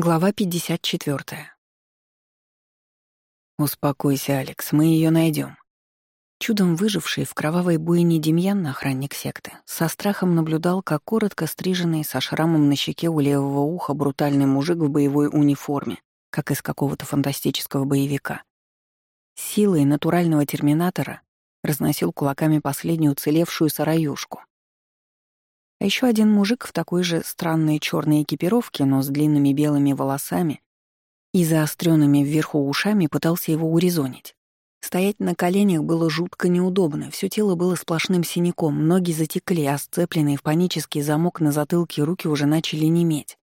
Глава 54. «Успокойся, Алекс, мы ее найдем. Чудом выживший в кровавой буйне Демьян, охранник секты, со страхом наблюдал, как коротко стриженный со шрамом на щеке у левого уха брутальный мужик в боевой униформе, как из какого-то фантастического боевика. Силой натурального терминатора разносил кулаками последнюю уцелевшую сараюшку. А еще один мужик в такой же странной черной экипировке, но с длинными белыми волосами и заостренными вверху ушами пытался его урезонить. Стоять на коленях было жутко неудобно, все тело было сплошным синяком, ноги затекли, а сцепленные в панический замок на затылке руки уже начали неметь.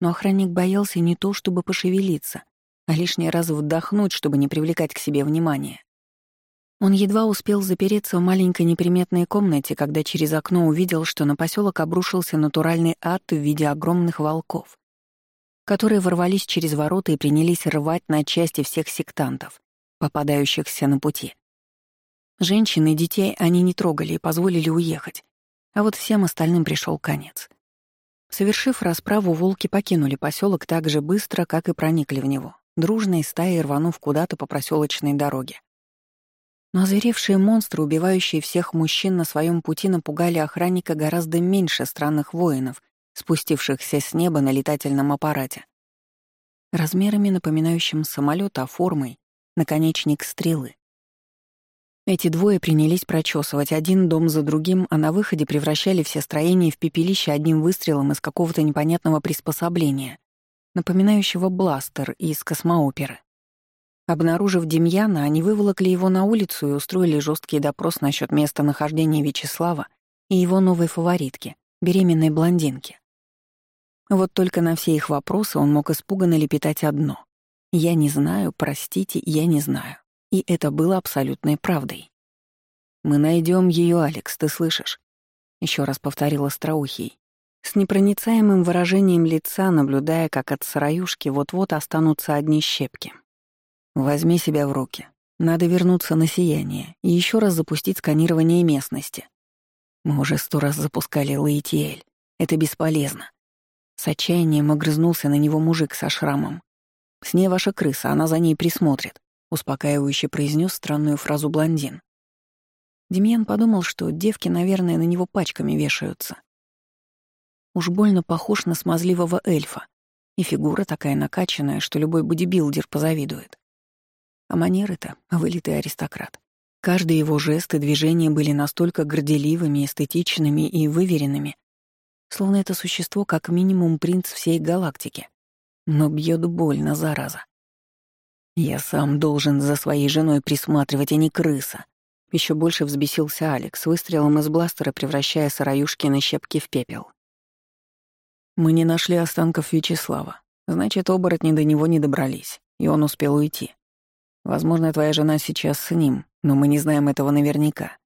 Но охранник боялся не то, чтобы пошевелиться, а лишний раз вдохнуть, чтобы не привлекать к себе внимания. Он едва успел запереться в маленькой неприметной комнате, когда через окно увидел, что на поселок обрушился натуральный ад в виде огромных волков, которые ворвались через ворота и принялись рвать на части всех сектантов, попадающихся на пути. Женщин и детей они не трогали и позволили уехать, а вот всем остальным пришел конец. Совершив расправу, волки покинули поселок так же быстро, как и проникли в него, дружной стаей рванув куда-то по проселочной дороге. Но озверевшие монстры, убивающие всех мужчин на своем пути, напугали охранника гораздо меньше странных воинов, спустившихся с неба на летательном аппарате. Размерами напоминающим самолет, а формой — наконечник стрелы. Эти двое принялись прочесывать один дом за другим, а на выходе превращали все строения в пепелище одним выстрелом из какого-то непонятного приспособления, напоминающего бластер из космооперы. Обнаружив Демьяна, они выволокли его на улицу и устроили жесткий допрос насчет местонахождения Вячеслава и его новой фаворитки, беременной блондинки. Вот только на все их вопросы он мог испуганно лепетать одно. «Я не знаю, простите, я не знаю». И это было абсолютной правдой. «Мы найдем ее, Алекс, ты слышишь?» Еще раз повторил Остроухий, с непроницаемым выражением лица, наблюдая, как от сыроюшки вот-вот останутся одни щепки. Возьми себя в руки. Надо вернуться на сияние и еще раз запустить сканирование местности. Мы уже сто раз запускали Лаитиэль. Это бесполезно. С отчаянием огрызнулся на него мужик со шрамом. «С ней ваша крыса, она за ней присмотрит», — успокаивающе произнес странную фразу блондин. Демьян подумал, что девки, наверное, на него пачками вешаются. Уж больно похож на смазливого эльфа, и фигура такая накачанная, что любой бодибилдер позавидует. А манеры-то — вылитый аристократ. Каждый его жест и движение были настолько горделивыми, эстетичными и выверенными, словно это существо как минимум принц всей галактики. Но бьет больно, зараза. «Я сам должен за своей женой присматривать, а не крыса», еще больше взбесился Алекс, выстрелом из бластера превращая сыроюшки на щепки в пепел. «Мы не нашли останков Вячеслава. Значит, оборотни до него не добрались, и он успел уйти. Возможно, твоя жена сейчас с ним, но мы не знаем этого наверняка.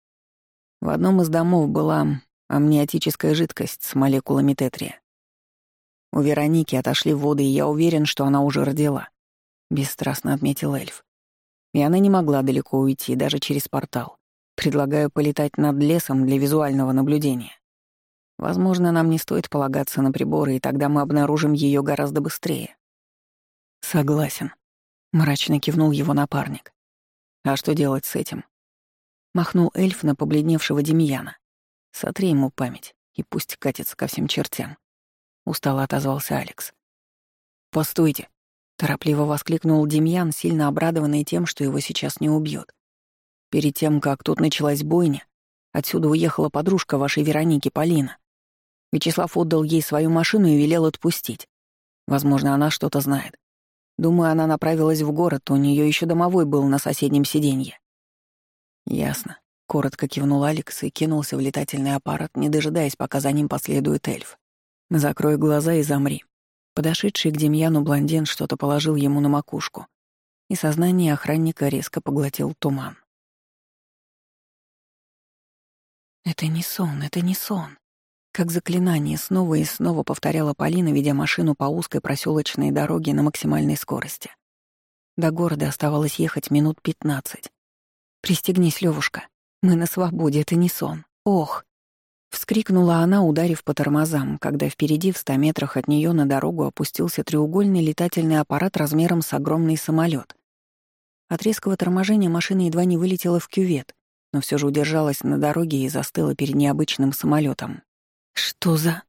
В одном из домов была амниотическая жидкость с молекулами тетрия. У Вероники отошли воды, и я уверен, что она уже родила», — бесстрастно отметил эльф. «И она не могла далеко уйти, даже через портал. Предлагаю полетать над лесом для визуального наблюдения. Возможно, нам не стоит полагаться на приборы, и тогда мы обнаружим ее гораздо быстрее». «Согласен», Мрачно кивнул его напарник. «А что делать с этим?» Махнул эльф на побледневшего Демьяна. «Сотри ему память, и пусть катится ко всем чертям». Устало отозвался Алекс. «Постойте!» — торопливо воскликнул Демьян, сильно обрадованный тем, что его сейчас не убьют. «Перед тем, как тут началась бойня, отсюда уехала подружка вашей Вероники, Полина. Вячеслав отдал ей свою машину и велел отпустить. Возможно, она что-то знает. Думаю, она направилась в город, у нее еще домовой был на соседнем сиденье. Ясно. Коротко кивнул Алекс и кинулся в летательный аппарат, не дожидаясь, пока за ним последует эльф. «Закрой глаза и замри». Подошедший к Демьяну блондин что-то положил ему на макушку, и сознание охранника резко поглотил туман. «Это не сон, это не сон», как заклинание снова и снова повторяла Полина, ведя машину по узкой проселочной дороге на максимальной скорости. До города оставалось ехать минут пятнадцать. «Пристегнись, Левушка. Мы на свободе, это не сон. Ох!» Вскрикнула она, ударив по тормозам, когда впереди в ста метрах от нее на дорогу опустился треугольный летательный аппарат размером с огромный самолет. От резкого торможения машина едва не вылетела в кювет, но все же удержалась на дороге и застыла перед необычным самолетом. «Что за...»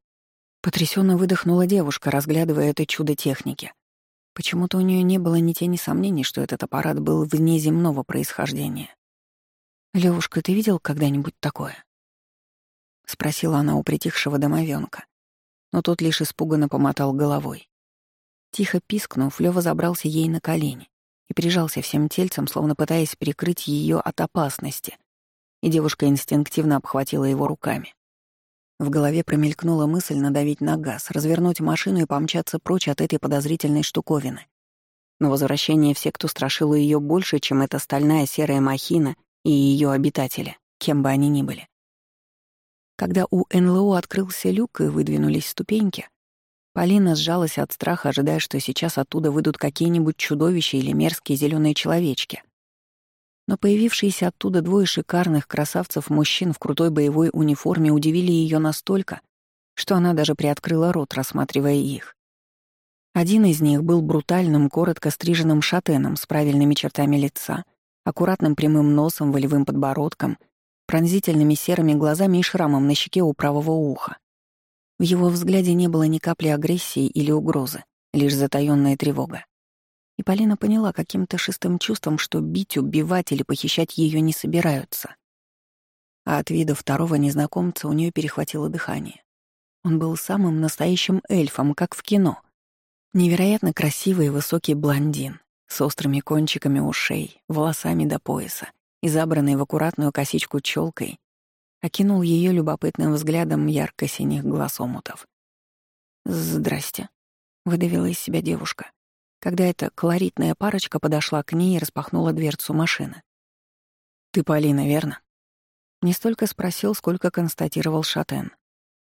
Потрясенно выдохнула девушка, разглядывая это чудо техники. Почему-то у нее не было ни тени сомнений, что этот аппарат был внеземного происхождения. «Левушка, ты видел когда-нибудь такое?» — спросила она у притихшего домовенка, но тот лишь испуганно помотал головой. Тихо пискнув, Лёва забрался ей на колени и прижался всем тельцем, словно пытаясь прикрыть ее от опасности, и девушка инстинктивно обхватила его руками. В голове промелькнула мысль надавить на газ, развернуть машину и помчаться прочь от этой подозрительной штуковины. Но возвращение в секту страшило ее больше, чем эта стальная серая махина и ее обитатели, кем бы они ни были. Когда у НЛО открылся люк и выдвинулись ступеньки, Полина сжалась от страха, ожидая, что сейчас оттуда выйдут какие-нибудь чудовища или мерзкие зеленые человечки. Но появившиеся оттуда двое шикарных красавцев-мужчин в крутой боевой униформе удивили ее настолько, что она даже приоткрыла рот, рассматривая их. Один из них был брутальным, коротко стриженным шатеном с правильными чертами лица, аккуратным прямым носом, волевым подбородком — пронзительными серыми глазами и шрамом на щеке у правого уха. В его взгляде не было ни капли агрессии или угрозы, лишь затаённая тревога. И Полина поняла каким-то шестым чувством, что бить, убивать или похищать ее не собираются. А от вида второго незнакомца у нее перехватило дыхание. Он был самым настоящим эльфом, как в кино. Невероятно красивый и высокий блондин, с острыми кончиками ушей, волосами до пояса и забранной в аккуратную косичку челкой, окинул ее любопытным взглядом ярко-синих глаз омутов. «Здрасте», — выдавила из себя девушка, когда эта колоритная парочка подошла к ней и распахнула дверцу машины. «Ты Полина, верно?» Не столько спросил, сколько констатировал Шатен.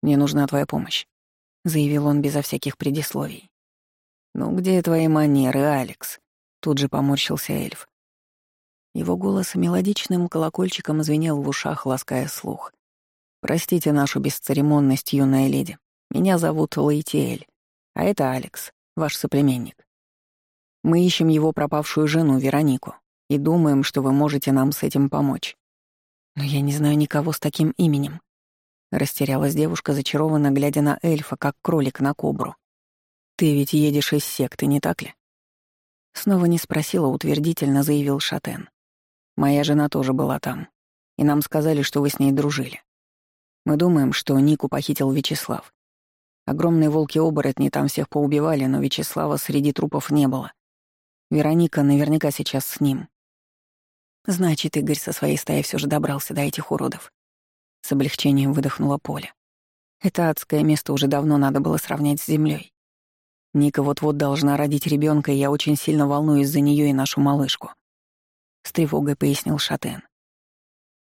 «Мне нужна твоя помощь», — заявил он безо всяких предисловий. «Ну где твои манеры, Алекс?» Тут же поморщился эльф. Его голос мелодичным колокольчиком звенел в ушах, лаская слух. «Простите нашу бесцеремонность, юная леди. Меня зовут Лейтиэль, а это Алекс, ваш соплеменник. Мы ищем его пропавшую жену, Веронику, и думаем, что вы можете нам с этим помочь. Но я не знаю никого с таким именем». Растерялась девушка, зачарованно глядя на эльфа, как кролик на кобру. «Ты ведь едешь из секты, не так ли?» Снова не спросила, утвердительно заявил Шатен. Моя жена тоже была там, и нам сказали, что вы с ней дружили. Мы думаем, что Нику похитил Вячеслав. Огромные волки-оборотни там всех поубивали, но Вячеслава среди трупов не было. Вероника наверняка сейчас с ним. Значит, Игорь со своей стаей все же добрался до этих уродов. С облегчением выдохнула Поля. Это адское место уже давно надо было сравнять с землей. Ника вот-вот должна родить ребенка, и я очень сильно волнуюсь за нее и нашу малышку. — с тревогой пояснил Шатен.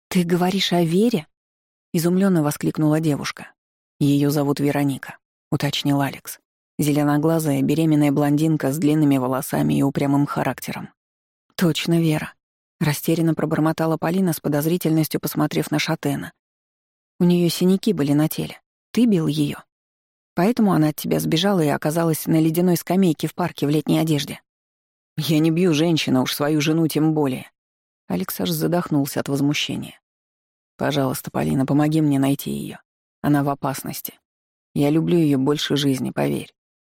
«Ты говоришь о Вере?» — изумленно воскликнула девушка. Ее зовут Вероника», — уточнил Алекс. Зеленоглазая, беременная блондинка с длинными волосами и упрямым характером. «Точно Вера», — растерянно пробормотала Полина с подозрительностью, посмотрев на Шатена. «У нее синяки были на теле. Ты бил ее. Поэтому она от тебя сбежала и оказалась на ледяной скамейке в парке в летней одежде». Я не бью женщину, уж свою жену тем более. Алекс аж задохнулся от возмущения. Пожалуйста, Полина, помоги мне найти ее. Она в опасности. Я люблю ее больше жизни, поверь.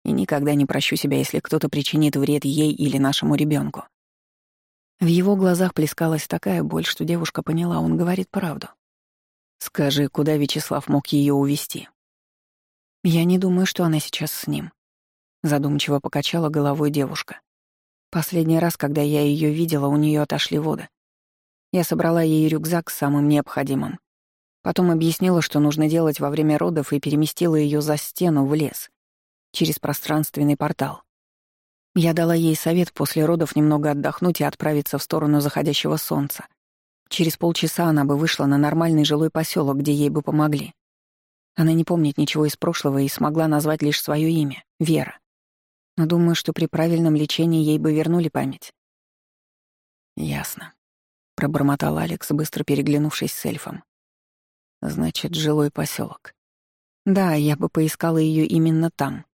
И никогда не прощу себя, если кто-то причинит вред ей или нашему ребенку. В его глазах плескалась такая боль, что девушка поняла, он говорит правду. «Скажи, куда Вячеслав мог ее увести? «Я не думаю, что она сейчас с ним», — задумчиво покачала головой девушка. Последний раз, когда я ее видела, у нее отошли воды. Я собрала ей рюкзак с самым необходимым. Потом объяснила, что нужно делать во время родов, и переместила ее за стену в лес, через пространственный портал. Я дала ей совет после родов немного отдохнуть и отправиться в сторону заходящего солнца. Через полчаса она бы вышла на нормальный жилой поселок, где ей бы помогли. Она не помнит ничего из прошлого и смогла назвать лишь свое имя — Вера но думаю, что при правильном лечении ей бы вернули память. «Ясно», — пробормотал Алекс, быстро переглянувшись с эльфом. Значит, жилой поселок. Да, я бы поискала ее именно там,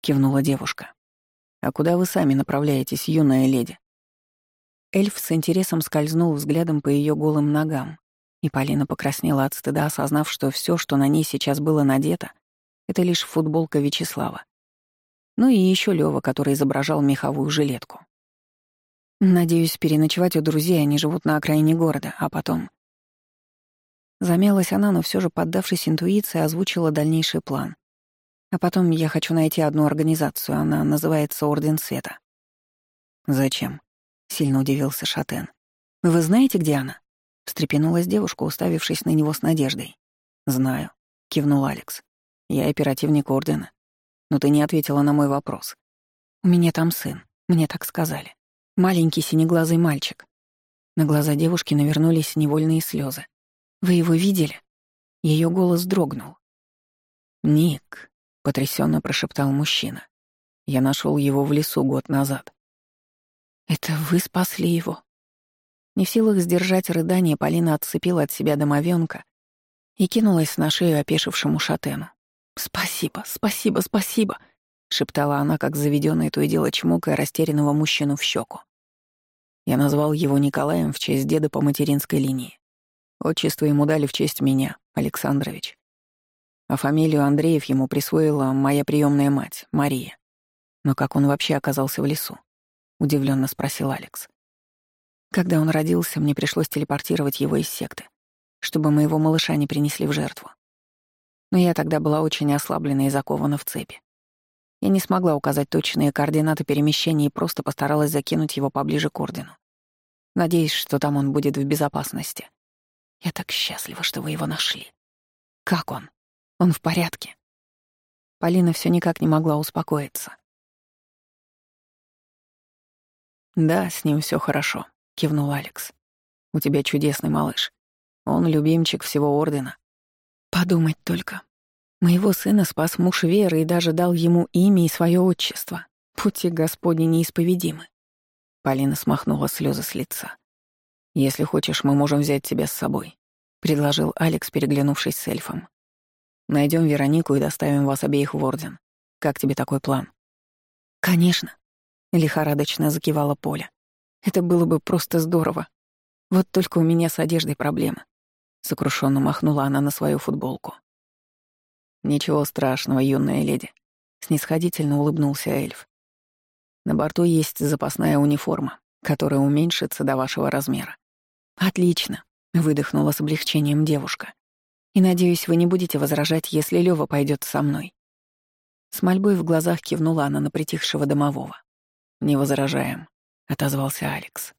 кивнула девушка. А куда вы сами направляетесь, юная леди? Эльф с интересом скользнул взглядом по ее голым ногам, и Полина покраснела от стыда, осознав, что все, что на ней сейчас было надето, это лишь футболка Вячеслава. Ну и еще Лёва, который изображал меховую жилетку. Надеюсь, переночевать у друзей, они живут на окраине города, а потом... Замялась она, но все же, поддавшись интуиции, озвучила дальнейший план. А потом я хочу найти одну организацию, она называется Орден Света. «Зачем?» — сильно удивился Шатен. «Вы знаете, где она?» — встрепенулась девушка, уставившись на него с надеждой. «Знаю», — кивнул Алекс. «Я оперативник Ордена. Но ты не ответила на мой вопрос. У меня там сын, мне так сказали. Маленький синеглазый мальчик». На глаза девушки навернулись невольные слезы. Вы его видели?» Ее голос дрогнул. «Ник», — потрясенно прошептал мужчина. «Я нашел его в лесу год назад». «Это вы спасли его?» Не в силах сдержать рыдание, Полина отцепила от себя домовенка и кинулась на шею опешившему шатену. «Спасибо, спасибо, спасибо!» — шептала она, как заведённая то и дело чмокая растерянного мужчину в щеку. Я назвал его Николаем в честь деда по материнской линии. Отчество ему дали в честь меня, Александрович. А фамилию Андреев ему присвоила моя приемная мать, Мария. Но как он вообще оказался в лесу? Удивленно спросил Алекс. Когда он родился, мне пришлось телепортировать его из секты, чтобы моего малыша не принесли в жертву. Но я тогда была очень ослаблена и закована в цепи. Я не смогла указать точные координаты перемещения и просто постаралась закинуть его поближе к Ордену. Надеюсь, что там он будет в безопасности. Я так счастлива, что вы его нашли. Как он? Он в порядке?» Полина все никак не могла успокоиться. «Да, с ним все хорошо», — кивнул Алекс. «У тебя чудесный малыш. Он любимчик всего Ордена». «Подумать только. Моего сына спас муж Веры и даже дал ему имя и свое отчество. Пути Господни неисповедимы». Полина смахнула слезы с лица. «Если хочешь, мы можем взять тебя с собой», — предложил Алекс, переглянувшись с эльфом. Найдем Веронику и доставим вас обеих в Орден. Как тебе такой план?» «Конечно», — лихорадочно закивала Поля. «Это было бы просто здорово. Вот только у меня с одеждой проблемы». Сокрушенно махнула она на свою футболку. «Ничего страшного, юная леди», — снисходительно улыбнулся эльф. «На борту есть запасная униформа, которая уменьшится до вашего размера. «Отлично», — выдохнула с облегчением девушка. «И надеюсь, вы не будете возражать, если Лёва пойдет со мной». С мольбой в глазах кивнула она на притихшего домового. «Не возражаем», — отозвался Алекс.